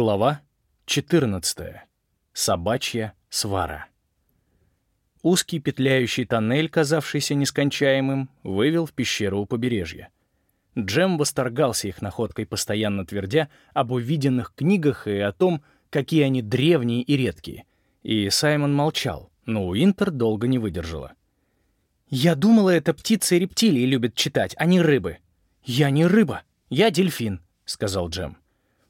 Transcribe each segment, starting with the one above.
Глава 14. Собачья свара. Узкий петляющий тоннель, казавшийся нескончаемым, вывел в пещеру у побережья. Джем восторгался их находкой, постоянно твердя об увиденных книгах и о том, какие они древние и редкие. И Саймон молчал, но Уинтер долго не выдержала. «Я думала, это птицы и рептилии любят читать, а не рыбы». «Я не рыба, я дельфин», — сказал Джем.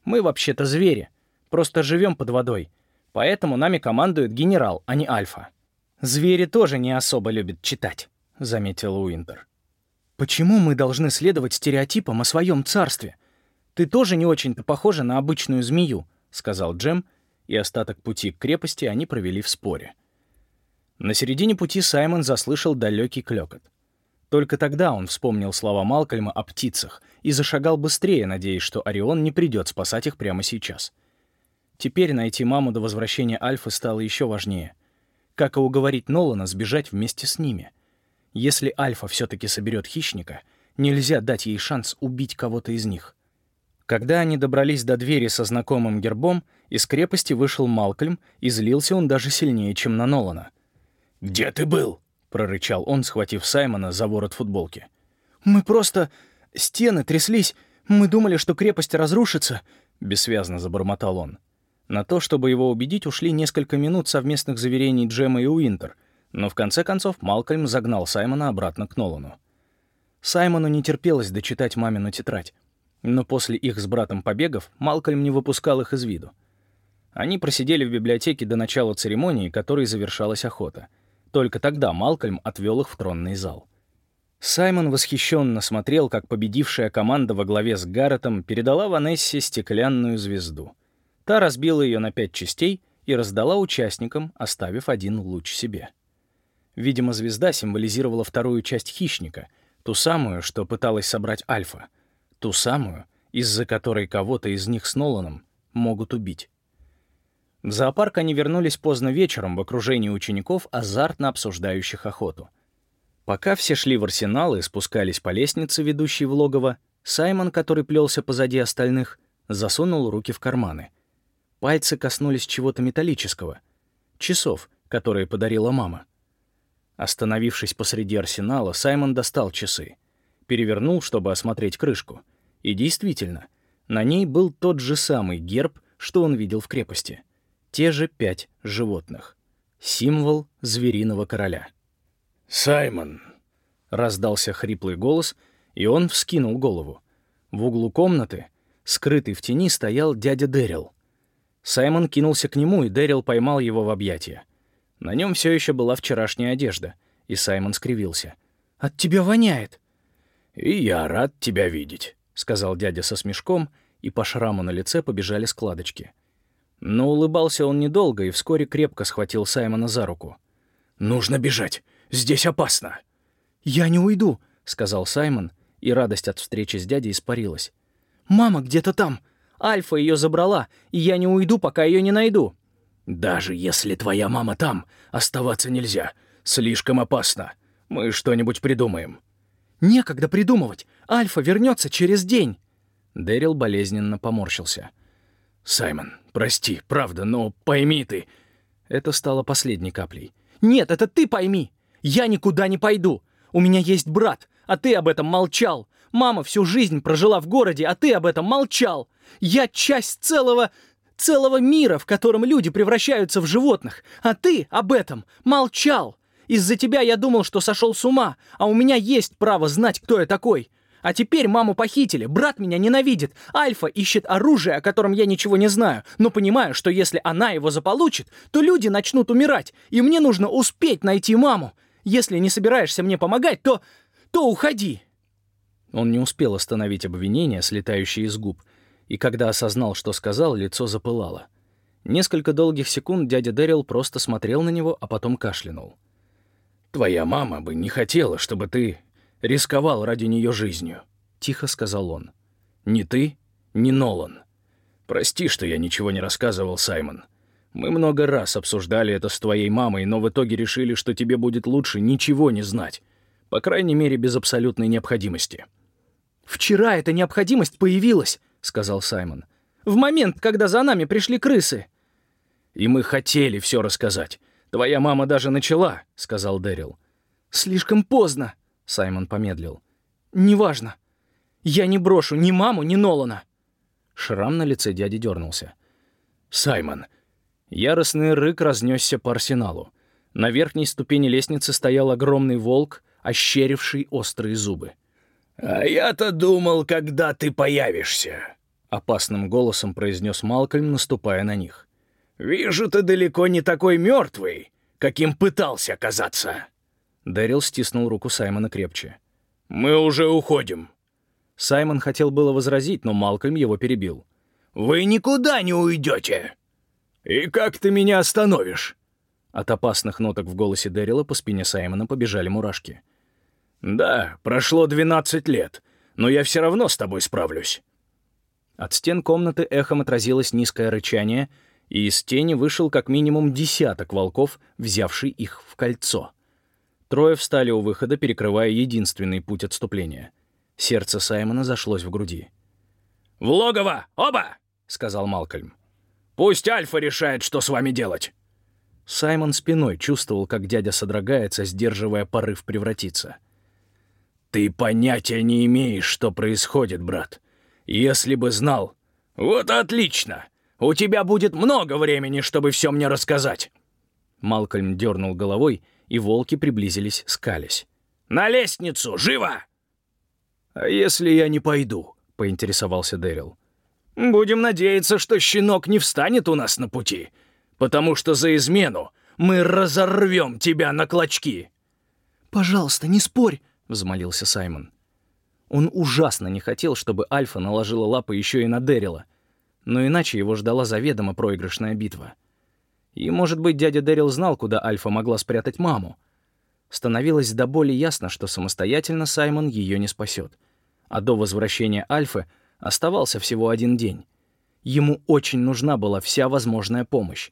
Мы вообще-то звери, просто живем под водой. Поэтому нами командует генерал, а не альфа. Звери тоже не особо любят читать, заметил Уинтер. Почему мы должны следовать стереотипам о своем царстве? Ты тоже не очень-то похожа на обычную змею, сказал Джем, и остаток пути к крепости они провели в споре. На середине пути Саймон заслышал далекий клёкот. Только тогда он вспомнил слова Малкольма о птицах и зашагал быстрее, надеясь, что Орион не придет спасать их прямо сейчас. Теперь найти маму до возвращения Альфы стало еще важнее. Как и уговорить Нолана сбежать вместе с ними. Если Альфа все-таки соберет хищника, нельзя дать ей шанс убить кого-то из них. Когда они добрались до двери со знакомым гербом, из крепости вышел Малкольм, и злился он даже сильнее, чем на Нолана. «Где ты был?» — прорычал он, схватив Саймона за ворот футболки. «Мы просто... Стены тряслись. Мы думали, что крепость разрушится», — бессвязно забормотал он. На то, чтобы его убедить, ушли несколько минут совместных заверений Джема и Уинтер, но в конце концов Малкольм загнал Саймона обратно к Нолану. Саймону не терпелось дочитать мамину тетрадь, но после их с братом побегов Малкольм не выпускал их из виду. Они просидели в библиотеке до начала церемонии, которой завершалась охота — только тогда Малкольм отвел их в тронный зал. Саймон восхищенно смотрел, как победившая команда во главе с Гарретом передала Ванессе стеклянную звезду. Та разбила ее на пять частей и раздала участникам, оставив один луч себе. Видимо, звезда символизировала вторую часть хищника, ту самую, что пыталась собрать Альфа, ту самую, из-за которой кого-то из них с Ноланом могут убить. В зоопарк они вернулись поздно вечером в окружении учеников, азартно обсуждающих охоту. Пока все шли в арсенал и спускались по лестнице, ведущей в логово, Саймон, который плелся позади остальных, засунул руки в карманы. Пальцы коснулись чего-то металлического. Часов, которые подарила мама. Остановившись посреди арсенала, Саймон достал часы. Перевернул, чтобы осмотреть крышку. И действительно, на ней был тот же самый герб, что он видел в крепости — те же пять животных. Символ звериного короля. «Саймон!» — раздался хриплый голос, и он вскинул голову. В углу комнаты, скрытый в тени, стоял дядя Дэрил. Саймон кинулся к нему, и Дэрил поймал его в объятия. На нем все еще была вчерашняя одежда, и Саймон скривился. «От тебя воняет!» «И я рад тебя видеть», — сказал дядя со смешком, и по шраму на лице побежали складочки. Но улыбался он недолго и вскоре крепко схватил Саймона за руку. «Нужно бежать! Здесь опасно!» «Я не уйду!» — сказал Саймон, и радость от встречи с дядей испарилась. «Мама где-то там! Альфа ее забрала, и я не уйду, пока ее не найду!» «Даже если твоя мама там, оставаться нельзя. Слишком опасно. Мы что-нибудь придумаем». «Некогда придумывать. Альфа вернется через день». Дэрил болезненно поморщился. «Саймон, прости, правда, но пойми ты...» Это стало последней каплей. «Нет, это ты пойми! Я никуда не пойду! У меня есть брат, а ты об этом молчал! Мама всю жизнь прожила в городе, а ты об этом молчал! Я часть целого... целого мира, в котором люди превращаются в животных, а ты об этом молчал! Из-за тебя я думал, что сошел с ума, а у меня есть право знать, кто я такой!» А теперь маму похитили, брат меня ненавидит, Альфа ищет оружие, о котором я ничего не знаю, но понимаю, что если она его заполучит, то люди начнут умирать, и мне нужно успеть найти маму. Если не собираешься мне помогать, то... то уходи». Он не успел остановить обвинения, слетающие из губ, и когда осознал, что сказал, лицо запылало. Несколько долгих секунд дядя Дэрил просто смотрел на него, а потом кашлянул. «Твоя мама бы не хотела, чтобы ты рисковал ради нее жизнью», — тихо сказал он. «Ни ты, ни Нолан. Прости, что я ничего не рассказывал, Саймон. Мы много раз обсуждали это с твоей мамой, но в итоге решили, что тебе будет лучше ничего не знать. По крайней мере, без абсолютной необходимости». «Вчера эта необходимость появилась», — сказал Саймон. В момент, когда за нами пришли крысы». «И мы хотели все рассказать. Твоя мама даже начала», — сказал Дэрил. «Слишком поздно», — Саймон помедлил. «Неважно. Я не брошу ни маму, ни Нолана». Шрам на лице дяди дернулся. «Саймон!» Яростный рык разнесся по арсеналу. На верхней ступени лестницы стоял огромный волк, ощеривший острые зубы. «А я-то думал, когда ты появишься», — опасным голосом произнес Малкольм, наступая на них. «Вижу, ты далеко не такой мертвый, каким пытался казаться». Дэрил стиснул руку Саймона крепче. «Мы уже уходим». Саймон хотел было возразить, но Малкольм его перебил. «Вы никуда не уйдете! И как ты меня остановишь?» От опасных ноток в голосе Дэрила по спине Саймона побежали мурашки. «Да, прошло 12 лет, но я все равно с тобой справлюсь». От стен комнаты эхом отразилось низкое рычание, и из тени вышел как минимум десяток волков, взявший их в кольцо. Трое встали у выхода, перекрывая единственный путь отступления. Сердце Саймона зашлось в груди. «В логово! Оба!» — сказал Малкольм. «Пусть Альфа решает, что с вами делать!» Саймон спиной чувствовал, как дядя содрогается, сдерживая порыв превратиться. «Ты понятия не имеешь, что происходит, брат. Если бы знал...» «Вот отлично! У тебя будет много времени, чтобы все мне рассказать!» Малкольм дернул головой, и волки приблизились, скались. «На лестницу! Живо!» «А если я не пойду?» — поинтересовался Дэрил. «Будем надеяться, что щенок не встанет у нас на пути потому что за измену мы разорвем тебя на клочки!» «Пожалуйста, не спорь!» — взмолился Саймон. Он ужасно не хотел, чтобы Альфа наложила лапы еще и на Дэрила, но иначе его ждала заведомо проигрышная битва. И, может быть, дядя Дэрил знал, куда Альфа могла спрятать маму. Становилось до боли ясно, что самостоятельно Саймон ее не спасет. А до возвращения Альфы оставался всего один день. Ему очень нужна была вся возможная помощь.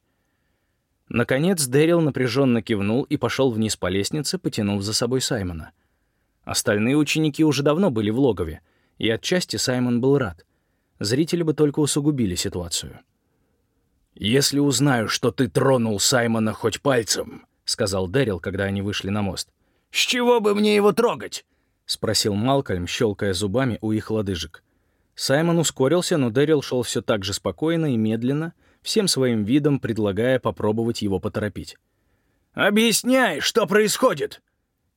Наконец Дэрил напряженно кивнул и пошел вниз по лестнице, потянув за собой Саймона. Остальные ученики уже давно были в логове, и отчасти Саймон был рад. Зрители бы только усугубили ситуацию. «Если узнаю, что ты тронул Саймона хоть пальцем», — сказал Дэрил, когда они вышли на мост. «С чего бы мне его трогать?» — спросил Малкольм, щелкая зубами у их лодыжек. Саймон ускорился, но Дэрил шел все так же спокойно и медленно — всем своим видом предлагая попробовать его поторопить. «Объясняй, что происходит!»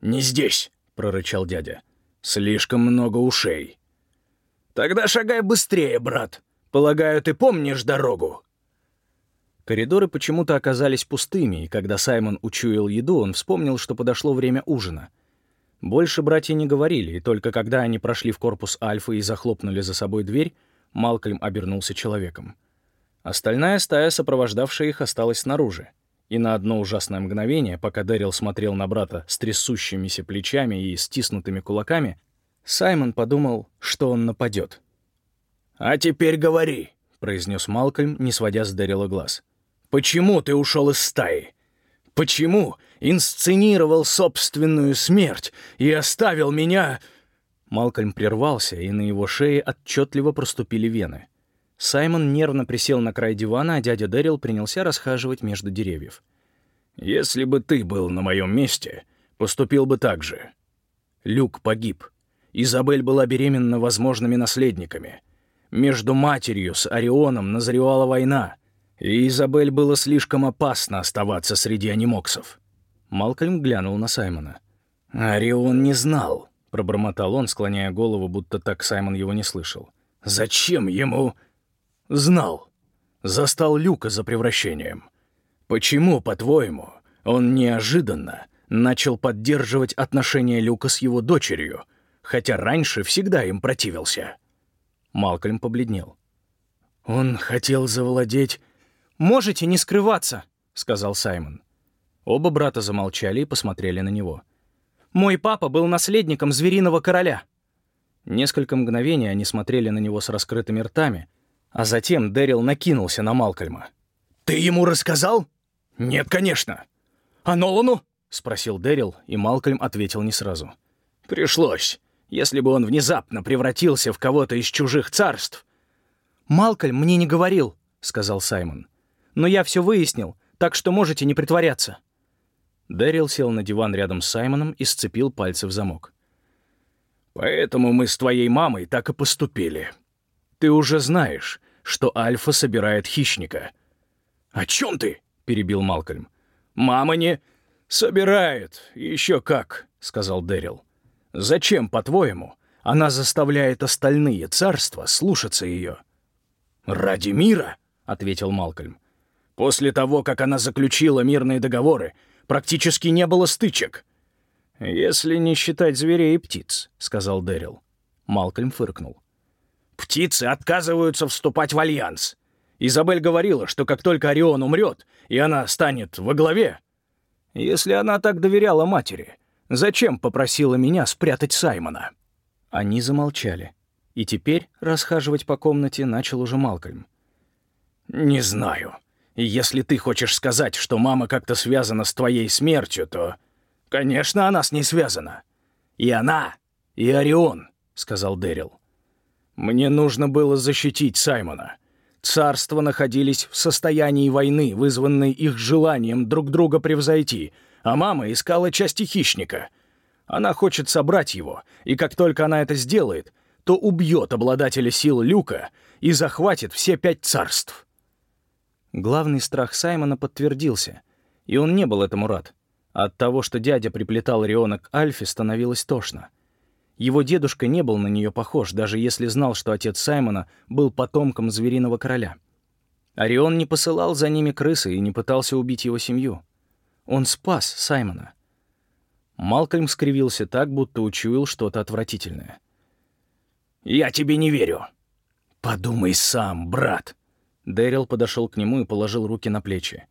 «Не здесь», — прорычал дядя. «Слишком много ушей». «Тогда шагай быстрее, брат. Полагаю, ты помнишь дорогу?» Коридоры почему-то оказались пустыми, и когда Саймон учуял еду, он вспомнил, что подошло время ужина. Больше братья не говорили, и только когда они прошли в корпус Альфа и захлопнули за собой дверь, Малкольм обернулся человеком. Остальная стая, сопровождавшая их, осталась снаружи. И на одно ужасное мгновение, пока Дэрил смотрел на брата с трясущимися плечами и стиснутыми кулаками, Саймон подумал, что он нападет. «А теперь говори», — произнес Малкольм, не сводя с Дэрила глаз. «Почему ты ушел из стаи? Почему инсценировал собственную смерть и оставил меня...» Малкольм прервался, и на его шее отчетливо проступили вены. Саймон нервно присел на край дивана, а дядя Дэрил принялся расхаживать между деревьев. «Если бы ты был на моем месте, поступил бы так же. Люк погиб. Изабель была беременна возможными наследниками. Между матерью с Орионом назревала война, и Изабель было слишком опасно оставаться среди анимоксов». Малкольм глянул на Саймона. «Орион не знал», — пробормотал он, склоняя голову, будто так Саймон его не слышал. «Зачем ему...» Знал. Застал Люка за превращением. Почему, по-твоему, он неожиданно начал поддерживать отношения Люка с его дочерью, хотя раньше всегда им противился? Малкольм побледнел. «Он хотел завладеть...» «Можете не скрываться», — сказал Саймон. Оба брата замолчали и посмотрели на него. «Мой папа был наследником звериного короля». Несколько мгновений они смотрели на него с раскрытыми ртами — а затем Дэрил накинулся на Малкольма. «Ты ему рассказал?» «Нет, конечно». «А Нолану?» — спросил Дэрил, и Малкольм ответил не сразу. «Пришлось. Если бы он внезапно превратился в кого-то из чужих царств...» «Малкольм мне не говорил», — сказал Саймон. «Но я все выяснил, так что можете не притворяться». Дэрил сел на диван рядом с Саймоном и сцепил пальцы в замок. «Поэтому мы с твоей мамой так и поступили. Ты уже знаешь, что Альфа собирает хищника». «О чем ты?» — перебил Малкольм. «Мама не...» «Собирает, еще как», — сказал Дэрил. «Зачем, по-твоему, она заставляет остальные царства слушаться ее?» «Ради мира», — ответил Малкольм. «После того, как она заключила мирные договоры, практически не было стычек». «Если не считать зверей и птиц», — сказал Дэрил. Малкольм фыркнул. «Птицы отказываются вступать в альянс. Изабель говорила, что как только Орион умрет, и она станет во главе... Если она так доверяла матери, зачем попросила меня спрятать Саймона?» Они замолчали. И теперь расхаживать по комнате начал уже Малкольм. «Не знаю. Если ты хочешь сказать, что мама как-то связана с твоей смертью, то... Конечно, она с ней связана. И она, и Орион», — сказал Дэрил. «Мне нужно было защитить Саймона. Царства находились в состоянии войны, вызванной их желанием друг друга превзойти, а мама искала части хищника. Она хочет собрать его, и как только она это сделает, то убьет обладателя сил Люка и захватит все пять царств. Главный страх Саймона подтвердился, и он не был этому рад. От того, что дядя приплетал Риона к Альфе, становилось тошно. Его дедушка не был на нее похож, даже если знал, что отец Саймона был потомком звериного короля. Орион не посылал за ними крысы и не пытался убить его семью. Он спас Саймона. Малкольм скривился так, будто учуял что-то отвратительное. «Я тебе не верю». «Подумай сам, брат». Дэрил подошел к нему и положил руки на плечи.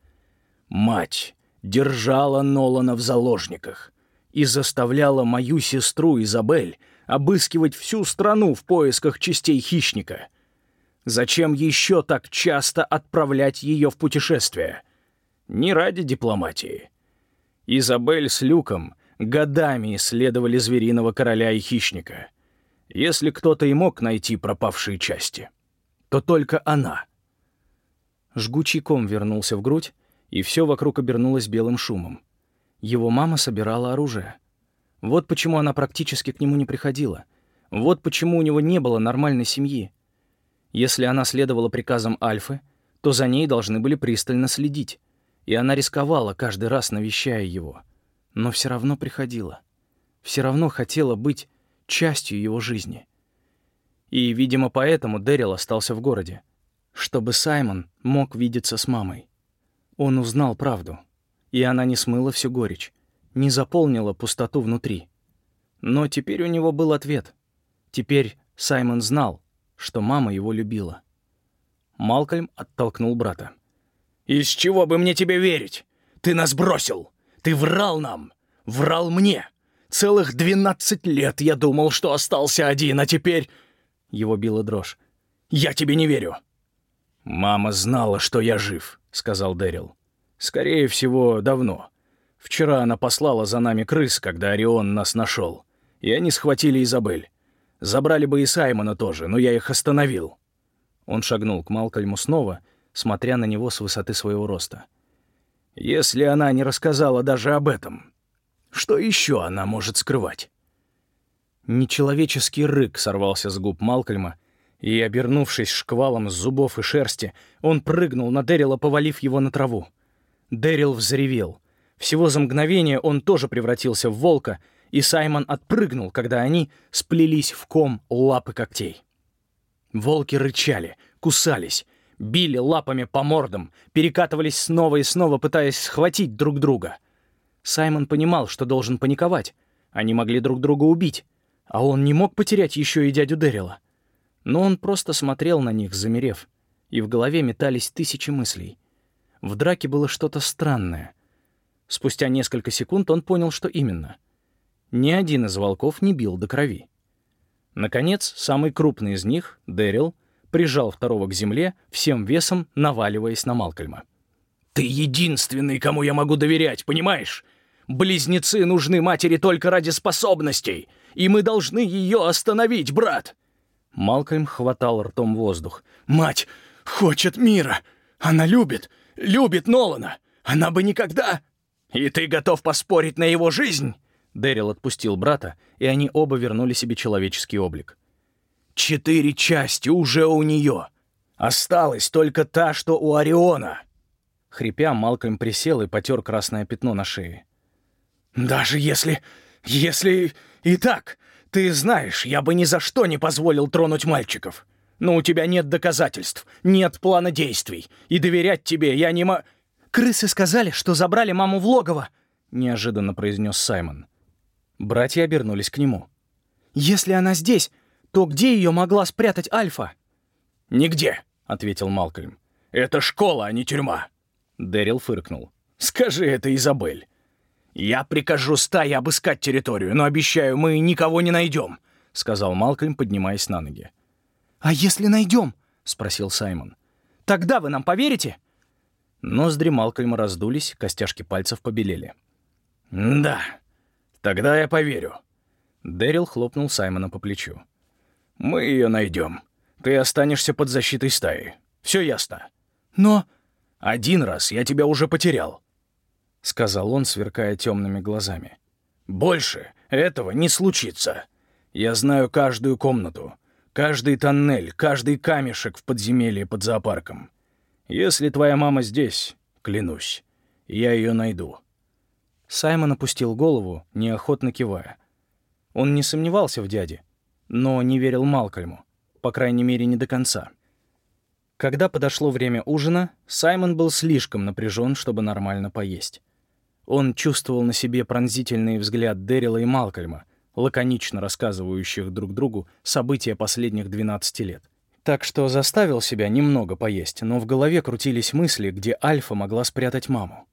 «Мать держала Нолана в заложниках и заставляла мою сестру Изабель обыскивать всю страну в поисках частей хищника. Зачем еще так часто отправлять ее в путешествие? Не ради дипломатии. Изабель с Люком годами исследовали звериного короля и хищника. Если кто-то и мог найти пропавшие части, то только она. Жгучий ком вернулся в грудь, и все вокруг обернулось белым шумом. Его мама собирала оружие. Вот почему она практически к нему не приходила. Вот почему у него не было нормальной семьи. Если она следовала приказам Альфы, то за ней должны были пристально следить. И она рисковала, каждый раз навещая его. Но все равно приходила. Все равно хотела быть частью его жизни. И, видимо, поэтому Дэрил остался в городе. Чтобы Саймон мог видеться с мамой. Он узнал правду, и она не смыла всю горечь, не заполнила пустоту внутри. Но теперь у него был ответ. Теперь Саймон знал, что мама его любила. Малкольм оттолкнул брата. «Из чего бы мне тебе верить? Ты нас бросил! Ты врал нам! Врал мне! Целых двенадцать лет я думал, что остался один, а теперь...» Его била дрожь. «Я тебе не верю!» «Мама знала, что я жив», — сказал Дэрил. «Скорее всего, давно. Вчера она послала за нами крыс, когда Орион нас нашел. И они схватили Изабель. Забрали бы и Саймона тоже, но я их остановил». Он шагнул к Малкольму снова, смотря на него с высоты своего роста. «Если она не рассказала даже об этом, что еще она может скрывать?» Нечеловеческий рык сорвался с губ Малкольма, и, обернувшись шквалом зубов и шерсти, он прыгнул на Дэрила, повалив его на траву. Дэрил взревел. Всего за мгновение он тоже превратился в волка, и Саймон отпрыгнул, когда они сплелись в ком лапы когтей. Волки рычали, кусались, били лапами по мордам, перекатывались снова и снова, пытаясь схватить друг друга. Саймон понимал, что должен паниковать. Они могли друг друга убить, а он не мог потерять еще и дядю Дэрила. Но он просто смотрел на них, замерев, и в голове метались тысячи мыслей. В драке было что-то странное. Спустя несколько секунд он понял, что именно. Ни один из волков не бил до крови. Наконец, самый крупный из них, Дэрил, прижал второго к земле, всем весом наваливаясь на Малкольма. «Ты единственный, кому я могу доверять, понимаешь? Близнецы нужны матери только ради способностей, и мы должны ее остановить, брат!» Малкольм хватал ртом воздух. «Мать хочет мира! Она любит, любит Нолана! Она бы никогда...» «И ты готов поспорить на его жизнь?» Дэрил отпустил брата, и они оба вернули себе человеческий облик. «Четыре части уже у нее. Осталась только та, что у Ориона». Хрипя, Малкольм присел и потер красное пятно на шее. «Даже если... если и так, ты знаешь, я бы ни за что не позволил тронуть мальчиков. Но у тебя нет доказательств, нет плана действий, и доверять тебе я не мо...» «Крысы сказали, что забрали маму в логово», — неожиданно произнес Саймон. Братья обернулись к нему. «Если она здесь, то где ее могла спрятать Альфа?» «Нигде», — ответил Малкольм. «Это школа, а не тюрьма». Дэрил фыркнул. «Скажи это, Изабель. Я прикажу стае обыскать территорию, но обещаю, мы никого не найдем», — сказал Малкольм, поднимаясь на ноги. «А если найдем?» — спросил Саймон. «Тогда вы нам поверите?» Ноздри Малкольма раздулись, костяшки пальцев побелели. «Да, тогда я поверю». Дэрил хлопнул Саймона по плечу. «Мы ее найдем. Ты останешься под защитой стаи. Все ясно». «Но...» «Один раз я тебя уже потерял», — сказал он, сверкая темными глазами. «Больше этого не случится. Я знаю каждую комнату, каждый тоннель, каждый камешек в подземелье под зоопарком. Если твоя мама здесь, клянусь, я ее найду». Саймон опустил голову, неохотно кивая. Он не сомневался в дяде, но не верил Малкольму, по крайней мере, не до конца. Когда подошло время ужина, Саймон был слишком напряжен, чтобы нормально поесть. Он чувствовал на себе пронзительный взгляд Дэрила и Малкольма, лаконично рассказывающих друг другу события последних 12 лет. Так что заставил себя немного поесть, но в голове крутились мысли, где Альфа могла спрятать маму.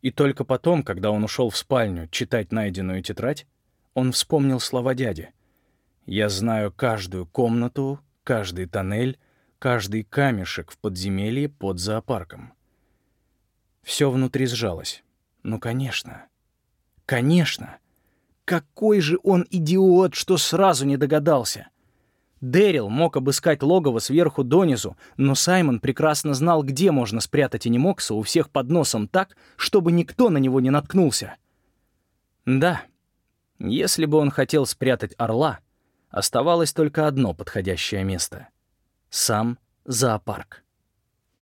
И только потом, когда он ушел в спальню читать найденную тетрадь, он вспомнил слова дяди. «Я знаю каждую комнату, каждый тоннель, каждый камешек в подземелье под зоопарком». Все внутри сжалось. Ну, конечно. Конечно. Какой же он идиот, что сразу не догадался. Дэрил мог обыскать логово сверху донизу, но Саймон прекрасно знал, где можно спрятать анимокса у всех под носом так, чтобы никто на него не наткнулся. Да, если бы он хотел спрятать орла, оставалось только одно подходящее место — сам зоопарк.